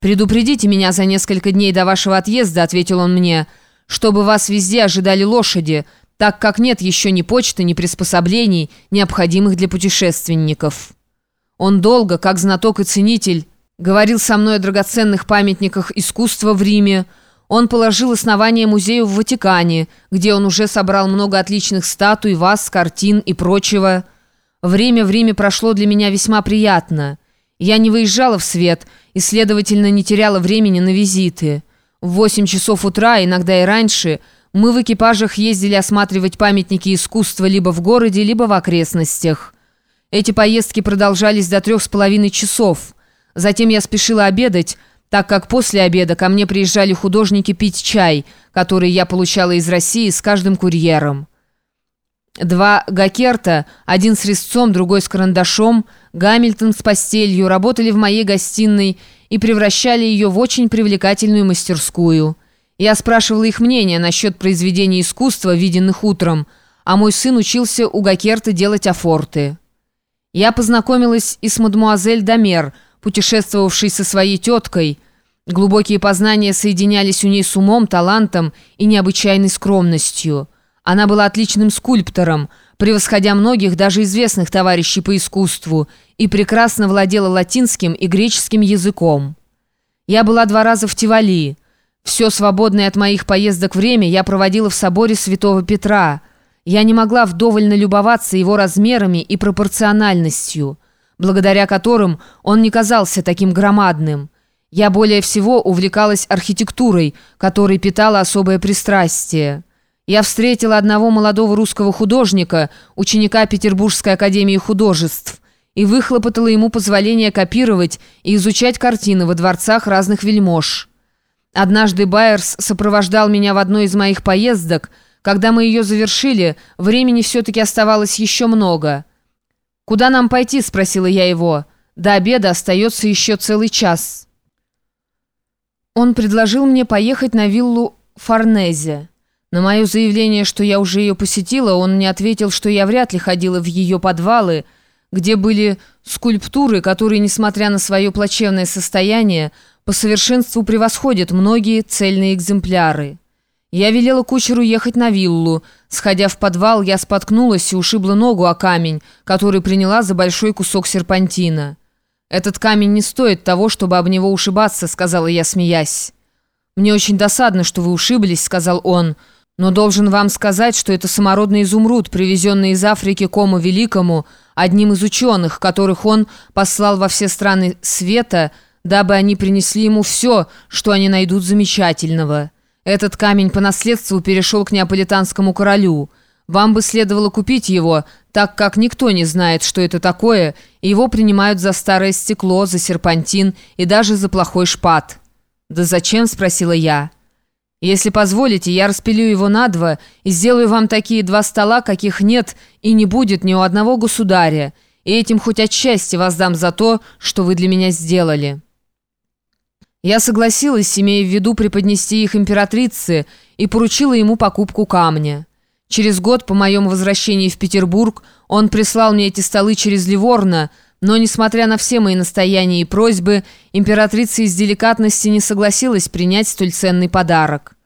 «Предупредите меня за несколько дней до вашего отъезда», — ответил он мне, «чтобы вас везде ожидали лошади, так как нет еще ни почты, ни приспособлений, необходимых для путешественников». Он долго, как знаток и ценитель, говорил со мной о драгоценных памятниках искусства в Риме. Он положил основание музею в Ватикане, где он уже собрал много отличных статуй, ваз, картин и прочего. Время в Риме прошло для меня весьма приятно. Я не выезжала в свет и, следовательно, не теряла времени на визиты. В 8 часов утра, иногда и раньше, мы в экипажах ездили осматривать памятники искусства либо в городе, либо в окрестностях. Эти поездки продолжались до трех с половиной часов. Затем я спешила обедать, так как после обеда ко мне приезжали художники пить чай, который я получала из России с каждым курьером. Два Гакерта, один с резцом, другой с карандашом, Гамильтон с постелью, работали в моей гостиной и превращали ее в очень привлекательную мастерскую. Я спрашивала их мнение насчет произведений искусства, виденных утром, а мой сын учился у Гакерта делать афорты. Я познакомилась и с мадмуазель Дамер, путешествовавшей со своей теткой. Глубокие познания соединялись у ней с умом, талантом и необычайной скромностью – она была отличным скульптором, превосходя многих даже известных товарищей по искусству, и прекрасно владела латинским и греческим языком. Я была два раза в Тивали. Все свободное от моих поездок время я проводила в соборе Святого Петра. Я не могла вдоволь налюбоваться его размерами и пропорциональностью, благодаря которым он не казался таким громадным. Я более всего увлекалась архитектурой, которой питала особое пристрастие. Я встретила одного молодого русского художника, ученика Петербургской академии художеств, и выхлопотала ему позволение копировать и изучать картины во дворцах разных вельмож. Однажды Байерс сопровождал меня в одной из моих поездок. Когда мы ее завершили, времени все-таки оставалось еще много. «Куда нам пойти?» – спросила я его. «До обеда остается еще целый час». Он предложил мне поехать на виллу Форнезе. На мое заявление, что я уже ее посетила, он мне ответил, что я вряд ли ходила в ее подвалы, где были скульптуры, которые, несмотря на свое плачевное состояние, по совершенству превосходят многие цельные экземпляры. Я велела кучеру ехать на виллу. Сходя в подвал, я споткнулась и ушибла ногу о камень, который приняла за большой кусок серпантина. «Этот камень не стоит того, чтобы об него ушибаться», — сказала я, смеясь. «Мне очень досадно, что вы ушиблись», — сказал он, — но должен вам сказать, что это самородный изумруд, привезенный из Африки Кому Великому, одним из ученых, которых он послал во все страны света, дабы они принесли ему все, что они найдут замечательного. Этот камень по наследству перешел к неаполитанскому королю. Вам бы следовало купить его, так как никто не знает, что это такое, и его принимают за старое стекло, за серпантин и даже за плохой шпат». «Да зачем?» – спросила я. Если позволите, я распилю его на два и сделаю вам такие два стола, каких нет и не будет ни у одного государя, и этим хоть отчасти воздам за то, что вы для меня сделали». Я согласилась, имея в виду преподнести их императрице, и поручила ему покупку камня. Через год по моем возвращении в Петербург он прислал мне эти столы через Ливорно, но, несмотря на все мои настояния и просьбы, императрица из деликатности не согласилась принять столь ценный подарок.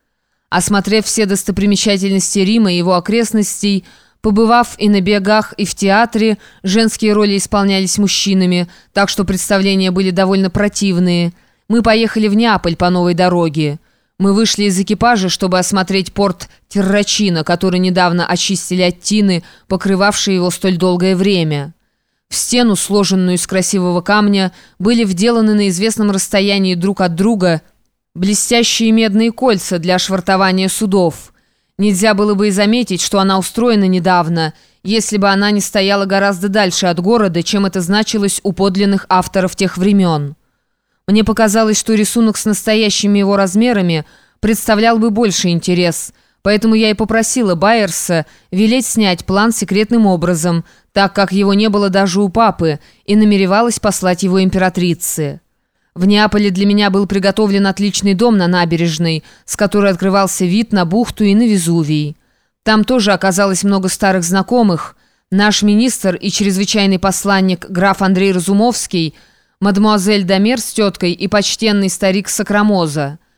Осмотрев все достопримечательности Рима и его окрестностей, побывав и на бегах, и в театре, женские роли исполнялись мужчинами, так что представления были довольно противные. Мы поехали в Неаполь по новой дороге. Мы вышли из экипажа, чтобы осмотреть порт Террачино, который недавно очистили от тины, покрывавшей его столь долгое время. В стену, сложенную из красивого камня, были вделаны на известном расстоянии друг от друга блестящие медные кольца для швартования судов. Нельзя было бы и заметить, что она устроена недавно, если бы она не стояла гораздо дальше от города, чем это значилось у подлинных авторов тех времен. Мне показалось, что рисунок с настоящими его размерами представлял бы больше интерес – Поэтому я и попросила Байерса велеть снять план секретным образом, так как его не было даже у папы, и намеревалась послать его императрице. В Неаполе для меня был приготовлен отличный дом на набережной, с которой открывался вид на бухту и на Везувий. Там тоже оказалось много старых знакомых. Наш министр и чрезвычайный посланник граф Андрей Разумовский – мадемуазель Дамер с теткой и почтенный старик Сакрамоза.